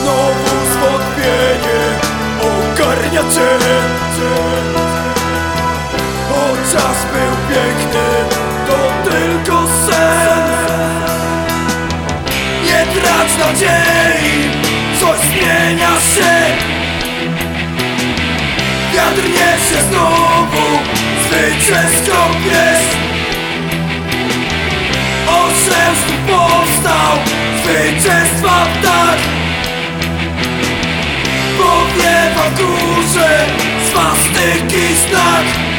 Znowu zwątpienie ogarnia cię. Chociaż był piękny, to tylko sen. Nie tracz nadziei, coś zmienia się. Wiatr niesie znowu zwycięską pieśń. Orzeł powstał, swastyki znak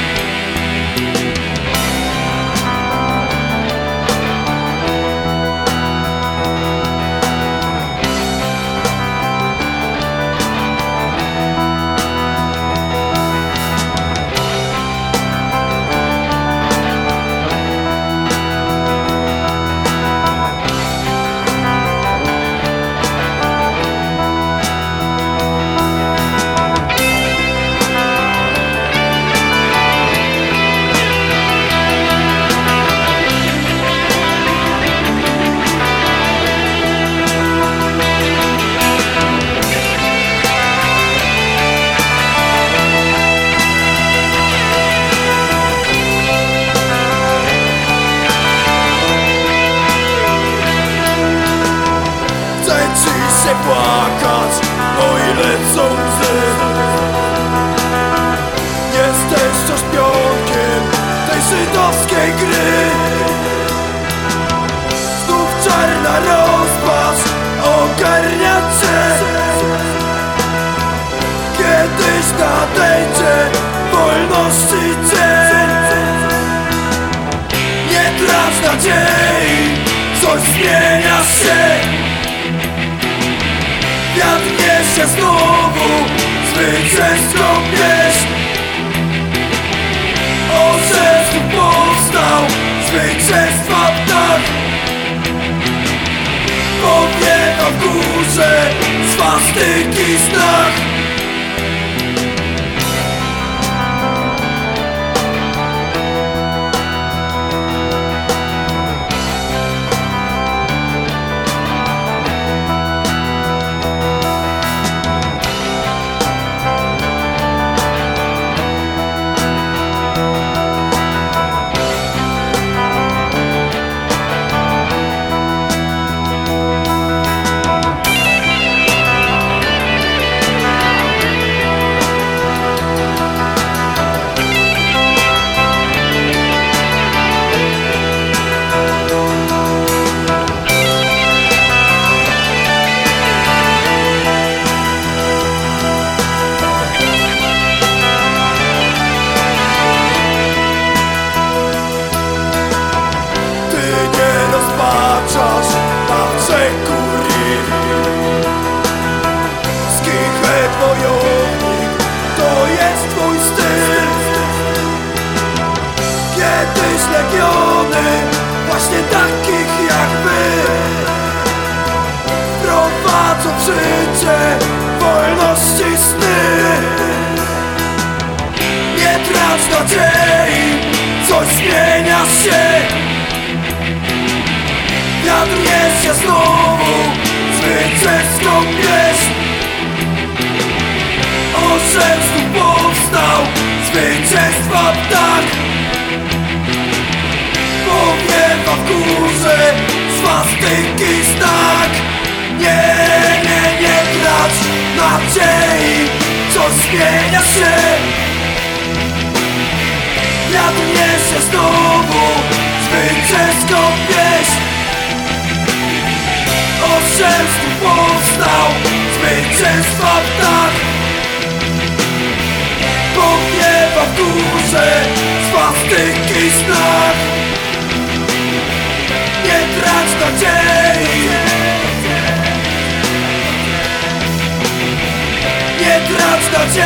żydowskiej gry. Znów czarna rozpacz ogarnia cię. Kiedyś nadejdzie wolności dzień Nie tracz nadziei, coś zmienia się. Wiatr niesie znowu zwycięską pieśń zwycięstwa ptak Powiewa w górze, swastyki znak Kiedyś legiony właśnie takich jak my. Prowadzą w życie wolności sny. Nie tracz nadziei, coś zmienia się. Wiatr niesie znowu zwycięską zmienia się. Wiatr niesie znowu zwycięską pieśń znów powstał, zwycięstwa ptak Powiewa w górze, swastyki znak. Nie tracz nadziei czarodziej!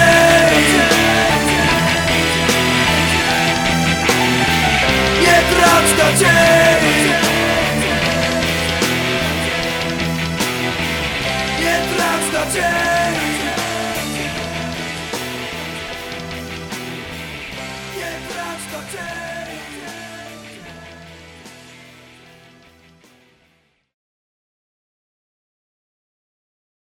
Nie tracz nadziei! Nie tracz nadziei! Nie tracz nadziei!